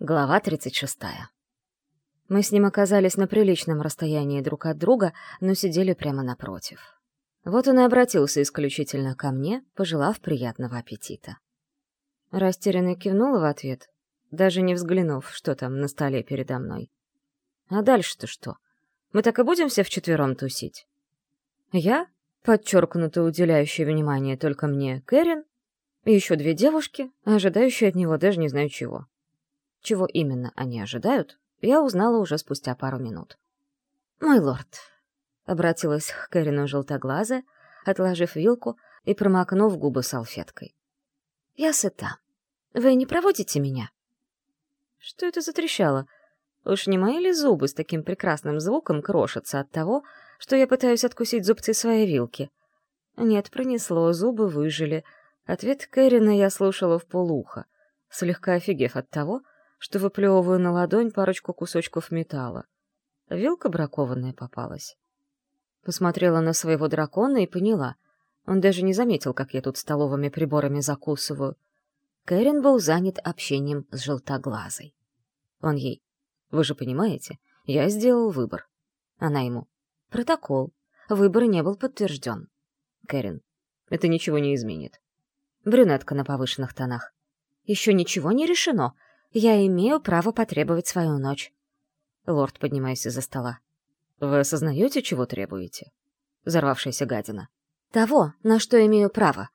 Глава 36. Мы с ним оказались на приличном расстоянии друг от друга, но сидели прямо напротив. Вот он и обратился исключительно ко мне, пожелав приятного аппетита. Растерянно кивнула в ответ, даже не взглянув, что там на столе передо мной. А дальше-то что? Мы так и будем все вчетвером тусить? Я, подчеркнуто уделяющая внимание только мне, Кэрин, и еще две девушки, ожидающие от него даже не знаю чего. Чего именно они ожидают, я узнала уже спустя пару минут. «Мой лорд», — обратилась к Кэрину желтоглазая, отложив вилку и промокнув губы салфеткой. «Я сыта. Вы не проводите меня?» Что это затрещало? Уж не мои ли зубы с таким прекрасным звуком крошатся от того, что я пытаюсь откусить зубцы своей вилки? Нет, пронесло, зубы выжили. Ответ Кэрина я слушала в полуха, слегка офигев от того, что выплевываю на ладонь парочку кусочков металла. Вилка бракованная попалась. Посмотрела на своего дракона и поняла. Он даже не заметил, как я тут столовыми приборами закусываю. Кэрин был занят общением с желтоглазой. Он ей. «Вы же понимаете, я сделал выбор». Она ему. «Протокол. Выбор не был подтвержден». Кэрин. «Это ничего не изменит». Брюнетка на повышенных тонах. «Еще ничего не решено. Я имею право потребовать свою ночь. Лорд, поднимаясь из-за стола. Вы осознаете, чего требуете? Взорвавшаяся гадина. Того, на что имею право.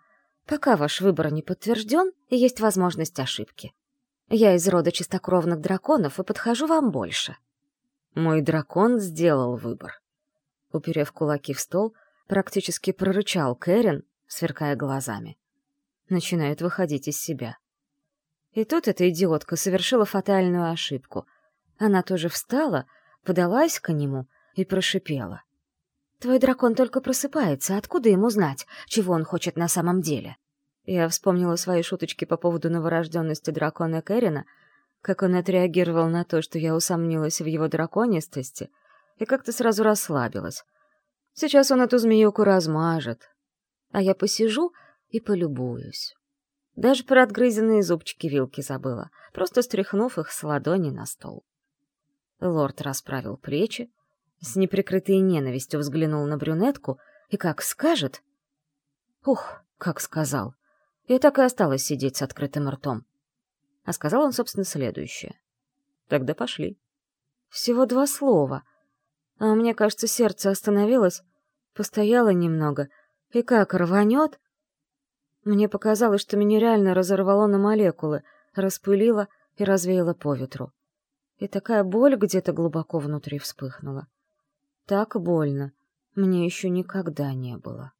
Пока ваш выбор не подтвержден, есть возможность ошибки. Я из рода чистокровных драконов и подхожу вам больше. Мой дракон сделал выбор. Уперев кулаки в стол, практически прорычал Кэрин, сверкая глазами. Начинает выходить из себя. И тут эта идиотка совершила фатальную ошибку. Она тоже встала, подалась к нему и прошипела. «Твой дракон только просыпается, откуда ему знать, чего он хочет на самом деле?» Я вспомнила свои шуточки по поводу новорожденности дракона Кэрина, как он отреагировал на то, что я усомнилась в его драконистости, и как-то сразу расслабилась. Сейчас он эту змеюку размажет, а я посижу и полюбуюсь. Даже про отгрызенные зубчики вилки забыла, просто стряхнув их с ладони на стол. Лорд расправил плечи, с неприкрытой ненавистью взглянул на брюнетку и как скажет... Ух, как сказал. И так и осталось сидеть с открытым ртом. А сказал он, собственно, следующее. Тогда пошли. Всего два слова. А мне кажется, сердце остановилось, постояло немного, и как рванет, мне показалось, что меня реально разорвало на молекулы, распылило и развеяло по ветру. И такая боль где-то глубоко внутри вспыхнула. Так больно мне еще никогда не было.